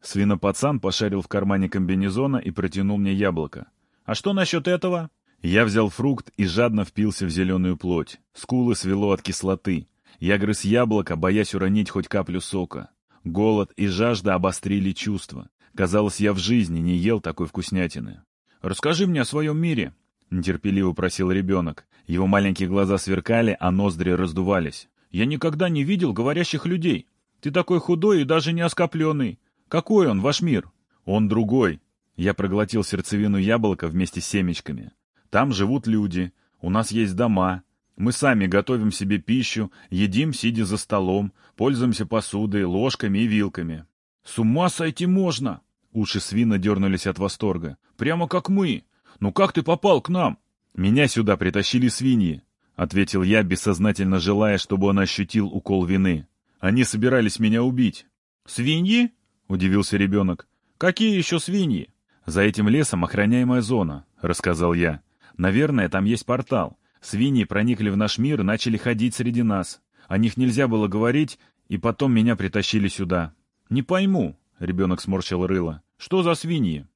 Свинопацан пошарил в кармане комбинезона и протянул мне яблоко. А что насчет этого? Я взял фрукт и жадно впился в зеленую плоть. Скулы свело от кислоты. Я грыз яблоко, боясь уронить хоть каплю сока. Голод и жажда обострили чувства. Казалось, я в жизни не ел такой вкуснятины. «Расскажи мне о своем мире», — нетерпеливо просил ребенок. Его маленькие глаза сверкали, а ноздри раздувались. «Я никогда не видел говорящих людей. Ты такой худой и даже не оскопленный. Какой он, ваш мир?» «Он другой». Я проглотил сердцевину яблока вместе с семечками. Там живут люди, у нас есть дома. Мы сами готовим себе пищу, едим, сидя за столом, пользуемся посудой, ложками и вилками. С ума сойти можно! Уши свина дернулись от восторга. Прямо как мы. Ну как ты попал к нам? Меня сюда притащили свиньи, — ответил я, бессознательно желая, чтобы он ощутил укол вины. Они собирались меня убить. «Свиньи?» — удивился ребенок. «Какие еще свиньи?» «За этим лесом охраняемая зона», — рассказал я. Наверное, там есть портал. Свиньи проникли в наш мир и начали ходить среди нас. О них нельзя было говорить, и потом меня притащили сюда. Не пойму, — ребенок сморщил рыло. Что за свиньи?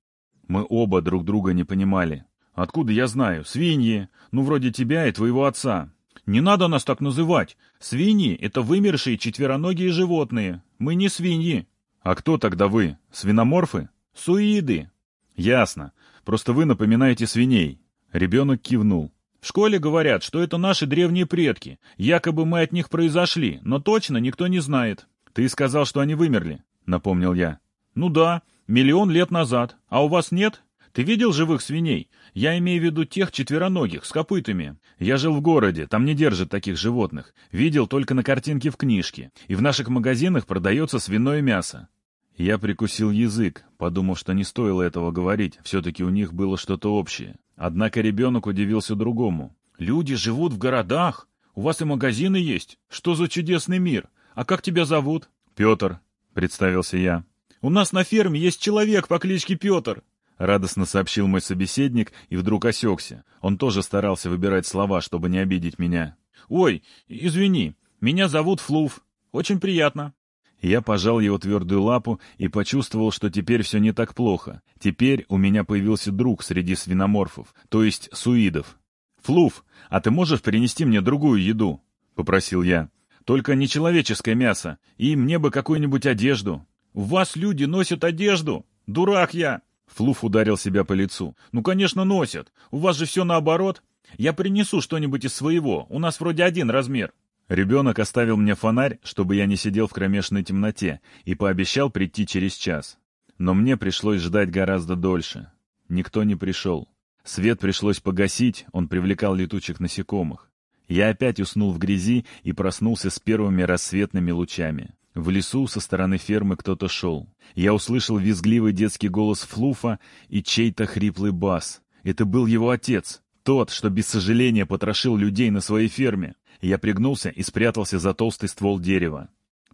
Мы оба друг друга не понимали. Откуда я знаю? Свиньи. Ну, вроде тебя и твоего отца. Не надо нас так называть. Свиньи — это вымершие четвероногие животные. Мы не свиньи. А кто тогда вы? Свиноморфы? Суиды. Ясно. Просто вы напоминаете свиней. Ребенок кивнул. В школе говорят, что это наши древние предки. Якобы мы от них произошли, но точно никто не знает. Ты сказал, что они вымерли, напомнил я. Ну да, миллион лет назад. А у вас нет? Ты видел живых свиней? Я имею в виду тех четвероногих, с копытами. Я жил в городе, там не держат таких животных. Видел только на картинке в книжке. И в наших магазинах продается свиное мясо. Я прикусил язык, подумав, что не стоило этого говорить, все-таки у них было что-то общее. Однако ребенок удивился другому. «Люди живут в городах? У вас и магазины есть? Что за чудесный мир? А как тебя зовут?» «Петр», — представился я. «У нас на ферме есть человек по кличке Петр», — радостно сообщил мой собеседник и вдруг осекся. Он тоже старался выбирать слова, чтобы не обидеть меня. «Ой, извини, меня зовут Флув. Очень приятно». Я пожал его твердую лапу и почувствовал, что теперь все не так плохо. Теперь у меня появился друг среди свиноморфов, то есть суидов. «Флув, а ты можешь принести мне другую еду?» — попросил я. «Только не человеческое мясо, и мне бы какую-нибудь одежду». «У вас люди носят одежду? Дурак я!» Флуф ударил себя по лицу. «Ну, конечно, носят. У вас же все наоборот. Я принесу что-нибудь из своего. У нас вроде один размер». Ребенок оставил мне фонарь, чтобы я не сидел в кромешной темноте, и пообещал прийти через час. Но мне пришлось ждать гораздо дольше. Никто не пришел. Свет пришлось погасить, он привлекал летучих насекомых. Я опять уснул в грязи и проснулся с первыми рассветными лучами. В лесу со стороны фермы кто-то шел. Я услышал визгливый детский голос Флуфа и чей-то хриплый бас. Это был его отец, тот, что без сожаления потрошил людей на своей ферме. Я пригнулся и спрятался за толстый ствол дерева.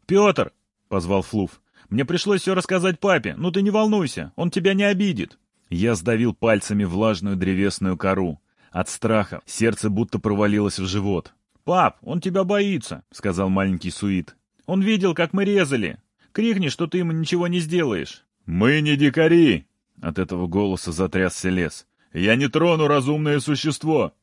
«Петр!» — позвал Флуф. «Мне пришлось все рассказать папе, ну ты не волнуйся, он тебя не обидит». Я сдавил пальцами влажную древесную кору. От страха сердце будто провалилось в живот. «Пап, он тебя боится», — сказал маленький Суит. Он видел, как мы резали. Крикни, что ты ему ничего не сделаешь». «Мы не дикари!» От этого голоса затрясся лес. «Я не трону разумное существо!»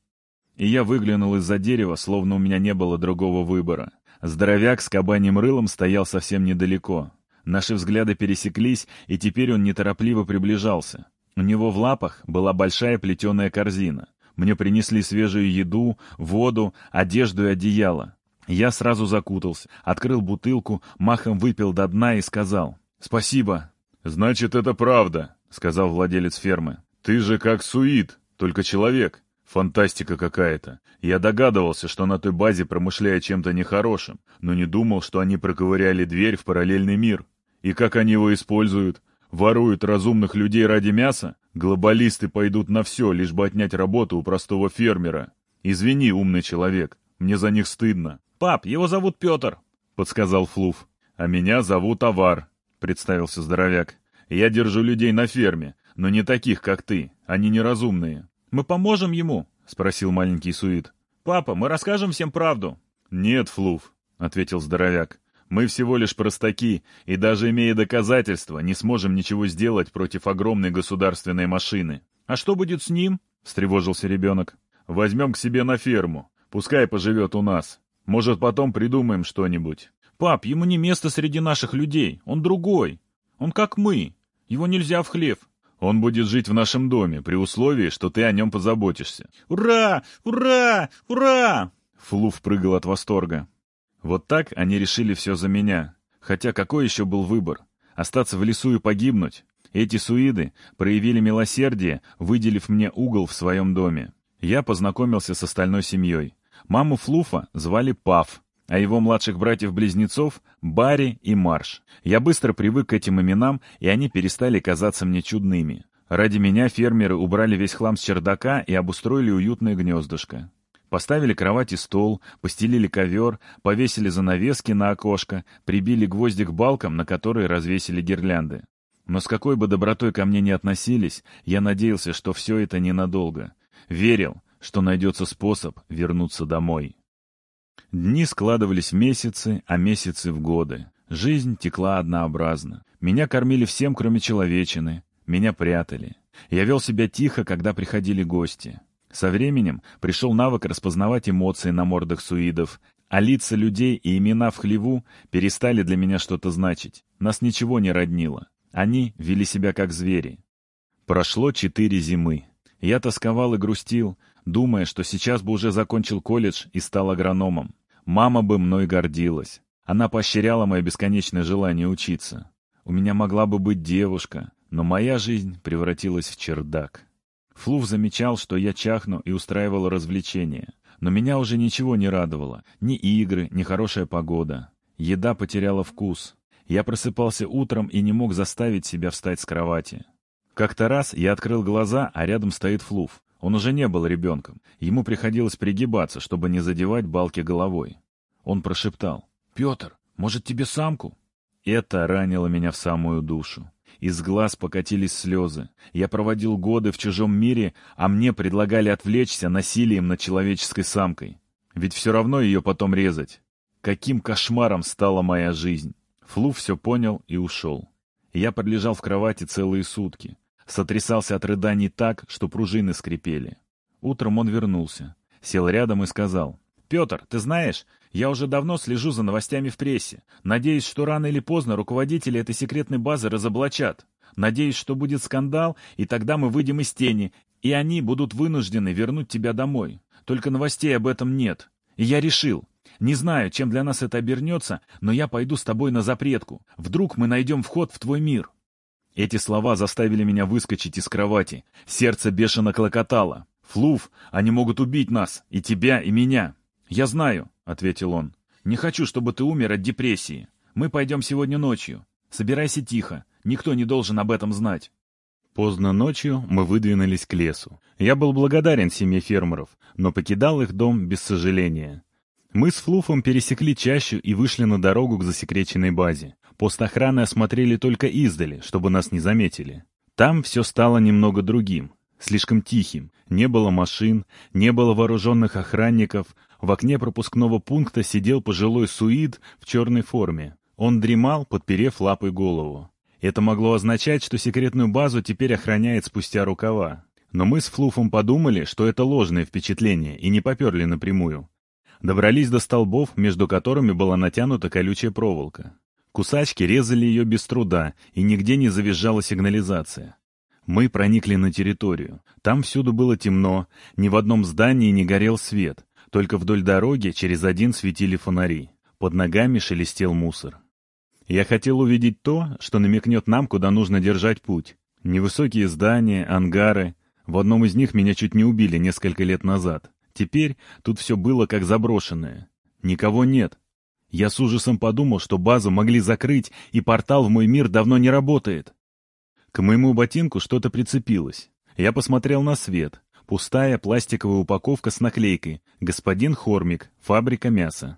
И я выглянул из-за дерева, словно у меня не было другого выбора. Здоровяк с кабаньим рылом стоял совсем недалеко. Наши взгляды пересеклись, и теперь он неторопливо приближался. У него в лапах была большая плетеная корзина. Мне принесли свежую еду, воду, одежду и одеяло. Я сразу закутался, открыл бутылку, махом выпил до дна и сказал «Спасибо». «Значит, это правда», — сказал владелец фермы. «Ты же как суит, только человек. Фантастика какая-то. Я догадывался, что на той базе промышляют чем-то нехорошим, но не думал, что они проковыряли дверь в параллельный мир. И как они его используют? Воруют разумных людей ради мяса? Глобалисты пойдут на все, лишь бы отнять работу у простого фермера. Извини, умный человек, мне за них стыдно. «Пап, его зовут Петр», — подсказал Флуф. «А меня зовут Авар», — представился здоровяк. «Я держу людей на ферме, но не таких, как ты. Они неразумные». «Мы поможем ему?» — спросил маленький Суит. «Папа, мы расскажем всем правду». «Нет, Флуф», — ответил здоровяк. «Мы всего лишь простаки, и даже имея доказательства, не сможем ничего сделать против огромной государственной машины». «А что будет с ним?» — встревожился ребенок. «Возьмем к себе на ферму. Пускай поживет у нас. Может, потом придумаем что-нибудь. Пап, ему не место среди наших людей. Он другой. Он как мы. Его нельзя в хлев. Он будет жить в нашем доме, при условии, что ты о нем позаботишься. Ура! Ура! Ура! Флуф прыгал от восторга. Вот так они решили все за меня. Хотя какой еще был выбор? Остаться в лесу и погибнуть? Эти суиды проявили милосердие, выделив мне угол в своем доме. Я познакомился с остальной семьей. Маму Флуфа звали Пав, а его младших братьев-близнецов — Барри и Марш. Я быстро привык к этим именам, и они перестали казаться мне чудными. Ради меня фермеры убрали весь хлам с чердака и обустроили уютное гнездышко. Поставили кровать и стол, постелили ковер, повесили занавески на окошко, прибили гвозди к балкам, на которые развесили гирлянды. Но с какой бы добротой ко мне ни относились, я надеялся, что все это ненадолго. Верил, что найдется способ вернуться домой. Дни складывались в месяцы, а месяцы в годы. Жизнь текла однообразно. Меня кормили всем, кроме человечины. Меня прятали. Я вел себя тихо, когда приходили гости. Со временем пришел навык распознавать эмоции на мордах суидов, а лица людей и имена в хлеву перестали для меня что-то значить. Нас ничего не роднило. Они вели себя как звери. Прошло четыре зимы. Я тосковал и грустил, думая, что сейчас бы уже закончил колледж и стал агрономом. Мама бы мной гордилась. Она поощряла мое бесконечное желание учиться. У меня могла бы быть девушка, но моя жизнь превратилась в чердак. Флув замечал, что я чахну и устраивал развлечения. Но меня уже ничего не радовало. Ни игры, ни хорошая погода. Еда потеряла вкус. Я просыпался утром и не мог заставить себя встать с кровати. Как-то раз я открыл глаза, а рядом стоит Флув. Он уже не был ребенком. Ему приходилось пригибаться, чтобы не задевать балки головой. Он прошептал. «Петр, может, тебе самку?» Это ранило меня в самую душу. Из глаз покатились слезы. Я проводил годы в чужом мире, а мне предлагали отвлечься насилием над человеческой самкой. Ведь все равно ее потом резать. Каким кошмаром стала моя жизнь. Флу все понял и ушел. Я пролежал в кровати целые сутки. Сотрясался от рыданий так, что пружины скрипели. Утром он вернулся. Сел рядом и сказал. «Петр, ты знаешь, я уже давно слежу за новостями в прессе. Надеюсь, что рано или поздно руководители этой секретной базы разоблачат. Надеюсь, что будет скандал, и тогда мы выйдем из тени, и они будут вынуждены вернуть тебя домой. Только новостей об этом нет. И я решил. Не знаю, чем для нас это обернется, но я пойду с тобой на запретку. Вдруг мы найдем вход в твой мир. Эти слова заставили меня выскочить из кровати. Сердце бешено клокотало. Флув, они могут убить нас, и тебя, и меня. Я знаю, — ответил он. «Не хочу, чтобы ты умер от депрессии. Мы пойдем сегодня ночью. Собирайся тихо. Никто не должен об этом знать». Поздно ночью мы выдвинулись к лесу. Я был благодарен семье фермеров, но покидал их дом без сожаления. Мы с Флуфом пересекли чащу и вышли на дорогу к засекреченной базе. Пост охраны осмотрели только издали, чтобы нас не заметили. Там все стало немного другим, слишком тихим. Не было машин, не было вооруженных охранников, в окне пропускного пункта сидел пожилой суид в черной форме. Он дремал, подперев лапой голову. Это могло означать, что секретную базу теперь охраняет спустя рукава. Но мы с Флуфом подумали, что это ложное впечатление, и не поперли напрямую. Добрались до столбов, между которыми была натянута колючая проволока. Кусачки резали ее без труда, и нигде не завизжала сигнализация. Мы проникли на территорию. Там всюду было темно, ни в одном здании не горел свет. Только вдоль дороги через один светили фонари. Под ногами шелестел мусор. Я хотел увидеть то, что намекнет нам, куда нужно держать путь. Невысокие здания, ангары. В одном из них меня чуть не убили несколько лет назад. Теперь тут все было как заброшенное. Никого нет. Я с ужасом подумал, что базу могли закрыть, и портал в мой мир давно не работает. К моему ботинку что-то прицепилось. Я посмотрел на свет. Пустая пластиковая упаковка с наклейкой «Господин Хормик, фабрика мяса».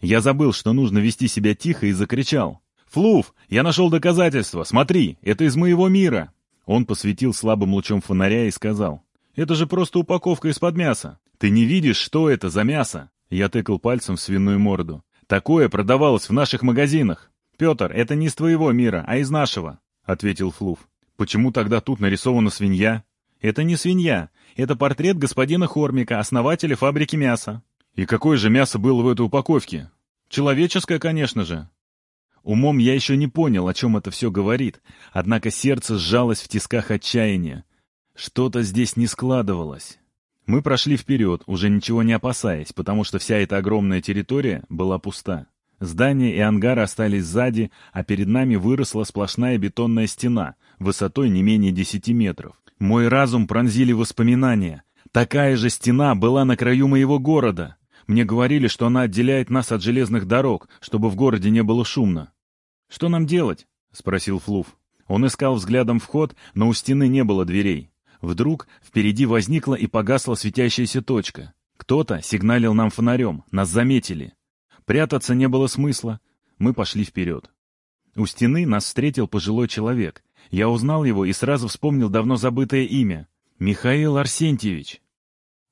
Я забыл, что нужно вести себя тихо и закричал. «Флуф, я нашел доказательства! Смотри, это из моего мира!» Он посветил слабым лучом фонаря и сказал. «Это же просто упаковка из-под мяса. Ты не видишь, что это за мясо?» Я тыкал пальцем в свиную морду. «Такое продавалось в наших магазинах!» «Петр, это не из твоего мира, а из нашего», — ответил Флуф. «Почему тогда тут нарисована свинья?» «Это не свинья. Это портрет господина Хормика, основателя фабрики мяса. И какое же мясо было в этой упаковке? Человеческое, конечно же. Умом я еще не понял, о чем это все говорит, однако сердце сжалось в тисках отчаяния. Что-то здесь не складывалось. Мы прошли вперед, уже ничего не опасаясь, потому что вся эта огромная территория была пуста. Здания и ангары остались сзади, а перед нами выросла сплошная бетонная стена, высотой не менее десяти метров. Мой разум пронзили воспоминания. Такая же стена была на краю моего города. Мне говорили, что она отделяет нас от железных дорог, чтобы в городе не было шумно. «Что нам делать?» — спросил Флуф. Он искал взглядом вход, но у стены не было дверей. Вдруг впереди возникла и погасла светящаяся точка. Кто-то сигналил нам фонарем, нас заметили. Прятаться не было смысла. Мы пошли вперед. У стены нас встретил пожилой человек. Я узнал его и сразу вспомнил давно забытое имя. Михаил Арсентьевич.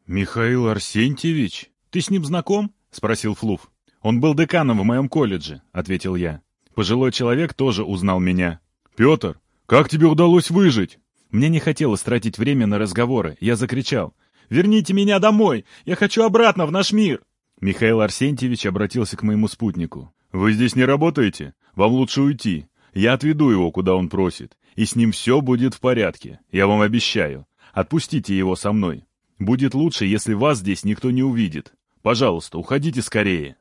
«Михаил Арсентьевич? Ты с ним знаком?» — спросил Флуф. «Он был деканом в моем колледже», — ответил я. Пожилой человек тоже узнал меня. «Петр, как тебе удалось выжить?» Мне не хотелось тратить время на разговоры. Я закричал. «Верните меня домой! Я хочу обратно в наш мир!» Михаил Арсентьевич обратился к моему спутнику. «Вы здесь не работаете? Вам лучше уйти. Я отведу его, куда он просит и с ним все будет в порядке, я вам обещаю. Отпустите его со мной. Будет лучше, если вас здесь никто не увидит. Пожалуйста, уходите скорее».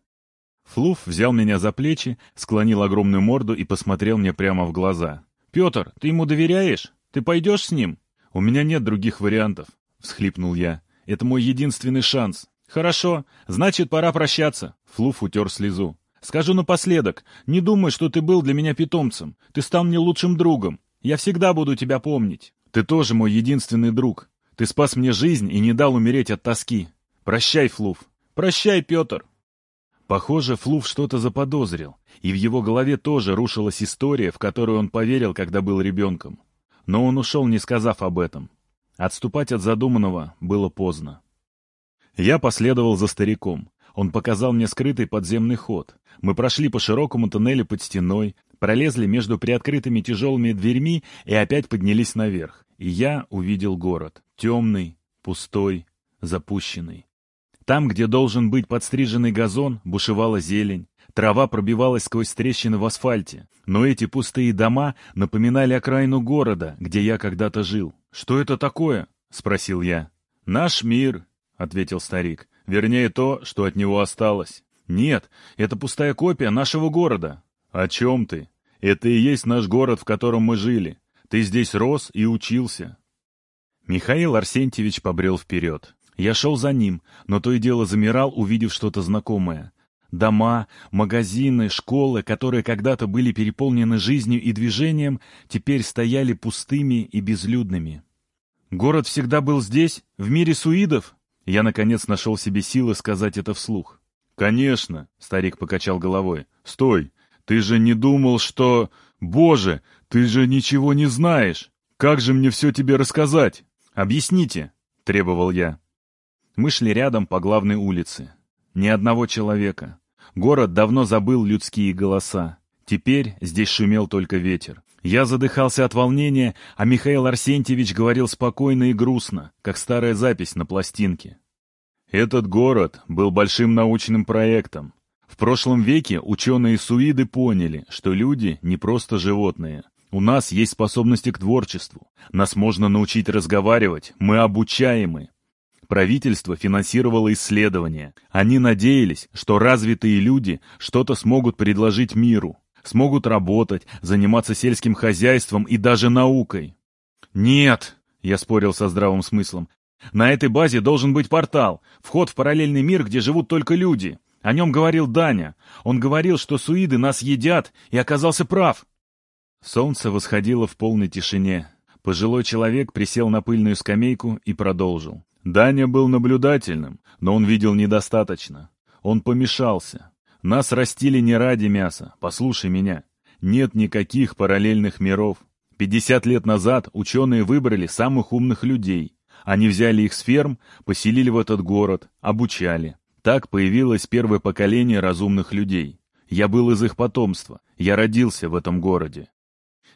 Флуф взял меня за плечи, склонил огромную морду и посмотрел мне прямо в глаза. «Петр, ты ему доверяешь? Ты пойдешь с ним?» «У меня нет других вариантов», — всхлипнул я. «Это мой единственный шанс». «Хорошо, значит, пора прощаться», — Флуф утер слезу. «Скажу напоследок, не думай, что ты был для меня питомцем. Ты стал мне лучшим другом. Я всегда буду тебя помнить. Ты тоже мой единственный друг. Ты спас мне жизнь и не дал умереть от тоски. Прощай, Флуф. Прощай, Петр». Похоже, Флуф что-то заподозрил, и в его голове тоже рушилась история, в которую он поверил, когда был ребенком. Но он ушел, не сказав об этом. Отступать от задуманного было поздно. Я последовал за стариком. Он показал мне скрытый подземный ход. Мы прошли по широкому тоннелю под стеной, пролезли между приоткрытыми тяжелыми дверьми и опять поднялись наверх. И я увидел город. Темный, пустой, запущенный. Там, где должен быть подстриженный газон, бушевала зелень. Трава пробивалась сквозь трещины в асфальте. Но эти пустые дома напоминали окраину города, где я когда-то жил. «Что это такое?» — спросил я. «Наш мир», — ответил старик. «Вернее, то, что от него осталось». «Нет, это пустая копия нашего города». «О чем ты? Это и есть наш город, в котором мы жили. Ты здесь рос и учился». Михаил Арсентьевич побрел вперед. Я шел за ним, но то и дело замирал, увидев что-то знакомое. Дома, магазины, школы, которые когда-то были переполнены жизнью и движением, теперь стояли пустыми и безлюдными. Город всегда был здесь, в мире суидов? Я, наконец, нашел себе силы сказать это вслух. «Конечно», — старик покачал головой. «Стой! Ты же не думал, что... Боже, ты же ничего не знаешь! Как же мне все тебе рассказать? Объясните!» — требовал я. Мы шли рядом по главной улице. Ни одного человека. Город давно забыл людские голоса. Теперь здесь шумел только ветер. Я задыхался от волнения, а Михаил Арсентьевич говорил спокойно и грустно, как старая запись на пластинке. Этот город был большим научным проектом. В прошлом веке ученые-суиды поняли, что люди не просто животные. У нас есть способности к творчеству. Нас можно научить разговаривать, мы обучаемы. Правительство финансировало исследования. Они надеялись, что развитые люди что-то смогут предложить миру, смогут работать, заниматься сельским хозяйством и даже наукой. «Нет!» — я спорил со здравым смыслом. «На этой базе должен быть портал, вход в параллельный мир, где живут только люди. О нем говорил Даня. Он говорил, что суиды нас едят, и оказался прав». Солнце восходило в полной тишине. Пожилой человек присел на пыльную скамейку и продолжил. Даня был наблюдательным, но он видел недостаточно. Он помешался. Нас растили не ради мяса, послушай меня. Нет никаких параллельных миров. 50 лет назад ученые выбрали самых умных людей. Они взяли их с ферм, поселили в этот город, обучали. Так появилось первое поколение разумных людей. Я был из их потомства. Я родился в этом городе.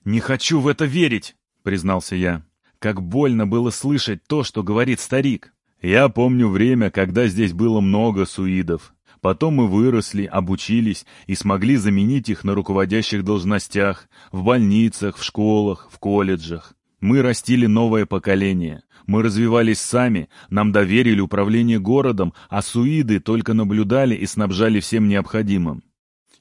«Не хочу в это верить!» — признался я. Как больно было слышать то, что говорит старик. Я помню время, когда здесь было много суидов. Потом мы выросли, обучились и смогли заменить их на руководящих должностях, в больницах, в школах, в колледжах. Мы растили новое поколение. Мы развивались сами, нам доверили управление городом, а суиды только наблюдали и снабжали всем необходимым.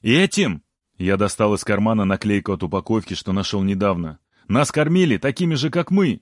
«Этим?» Я достал из кармана наклейку от упаковки, что нашел недавно. «Нас кормили такими же, как мы!»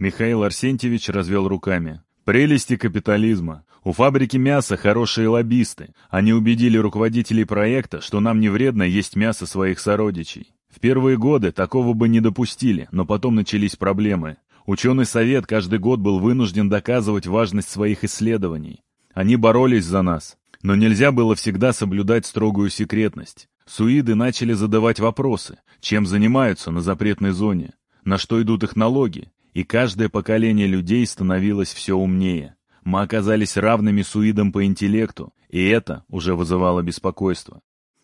Михаил Арсентьевич развел руками. Прелести капитализма. У фабрики мяса хорошие лоббисты. Они убедили руководителей проекта, что нам не вредно есть мясо своих сородичей. В первые годы такого бы не допустили, но потом начались проблемы. Ученый совет каждый год был вынужден доказывать важность своих исследований. Они боролись за нас, но нельзя было всегда соблюдать строгую секретность. Суиды начали задавать вопросы, чем занимаются на запретной зоне, на что идут их налоги, и каждое поколение людей становилось все умнее. Мы оказались равными суидам по интеллекту, и это уже вызывало беспокойство.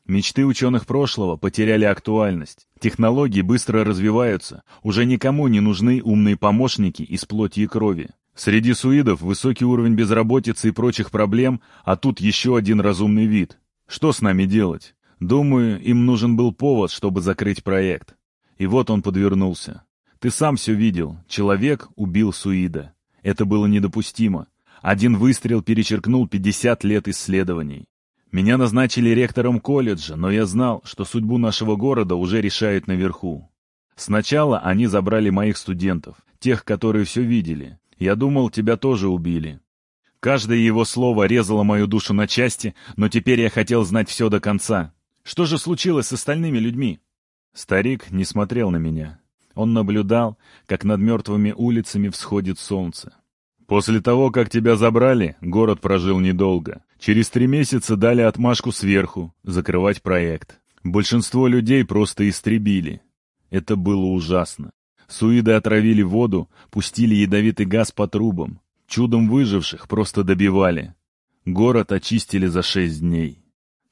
Мечты ученых прошлого потеряли актуальность. Технологии быстро развиваются, уже никому не нужны умные помощники из плоти и крови. Среди суидов высокий уровень безработицы и прочих проблем, а тут еще один разумный вид. Что с нами делать? Думаю, им нужен был повод, чтобы закрыть проект. И вот он подвернулся. Ты сам все видел. Человек убил Суида. Это было недопустимо. Один выстрел перечеркнул 50 лет исследований. Меня назначили ректором колледжа, но я знал, что судьбу нашего города уже решают наверху. Сначала они забрали моих студентов, тех, которые все видели. Я думал, тебя тоже убили. Каждое его слово резало мою душу на части, но теперь я хотел знать все до конца. Что же случилось с остальными людьми? Старик не смотрел на меня. Он наблюдал, как над мертвыми улицами всходит солнце. После того, как тебя забрали, город прожил недолго. Через три месяца дали отмашку сверху, закрывать проект. Большинство людей просто истребили. Это было ужасно. Суиды отравили воду, пустили ядовитый газ по трубам. Чудом выживших просто добивали. Город очистили за шесть дней.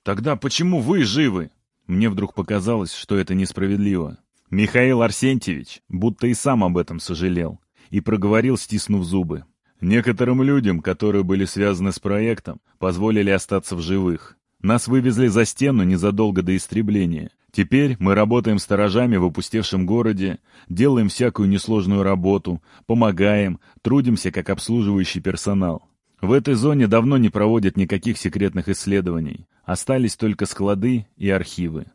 Тогда почему вы живы? Мне вдруг показалось, что это несправедливо. Михаил Арсентьевич будто и сам об этом сожалел и проговорил, стиснув зубы. Некоторым людям, которые были связаны с проектом, позволили остаться в живых. Нас вывезли за стену незадолго до истребления. Теперь мы работаем сторожами в опустевшем городе, делаем всякую несложную работу, помогаем, трудимся как обслуживающий персонал. В этой зоне давно не проводят никаких секретных исследований. Остались только склады и архивы.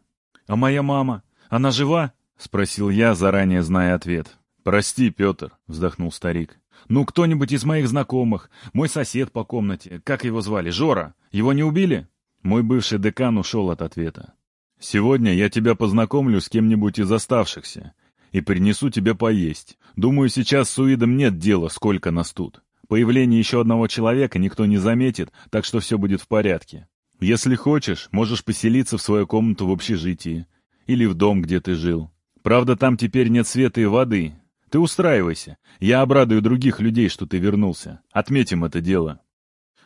«А моя мама? Она жива?» — спросил я, заранее зная ответ. «Прости, Петр», — вздохнул старик. «Ну, кто-нибудь из моих знакомых, мой сосед по комнате, как его звали, Жора, его не убили?» Мой бывший декан ушел от ответа. «Сегодня я тебя познакомлю с кем-нибудь из оставшихся и принесу тебе поесть. Думаю, сейчас с Уидом нет дела, сколько нас тут. Появление еще одного человека никто не заметит, так что все будет в порядке. Если хочешь, можешь поселиться в свою комнату в общежитии или в дом, где ты жил. Правда, там теперь нет света и воды. Ты устраивайся. Я обрадую других людей, что ты вернулся. Отметим это дело».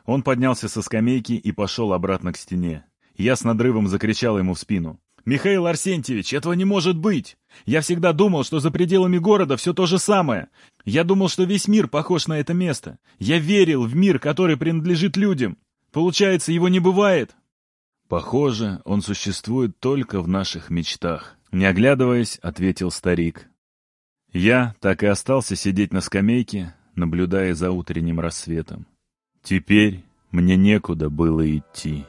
Он поднялся со скамейки и пошел обратно к стене. Я с надрывом закричал ему в спину. «Михаил Арсентьевич, этого не может быть! Я всегда думал, что за пределами города все то же самое. Я думал, что весь мир похож на это место. Я верил в мир, который принадлежит людям. Получается, его не бывает?» «Похоже, он существует только в наших мечтах», — не оглядываясь, ответил старик. Я так и остался сидеть на скамейке, наблюдая за утренним рассветом. Теперь мне некуда было идти.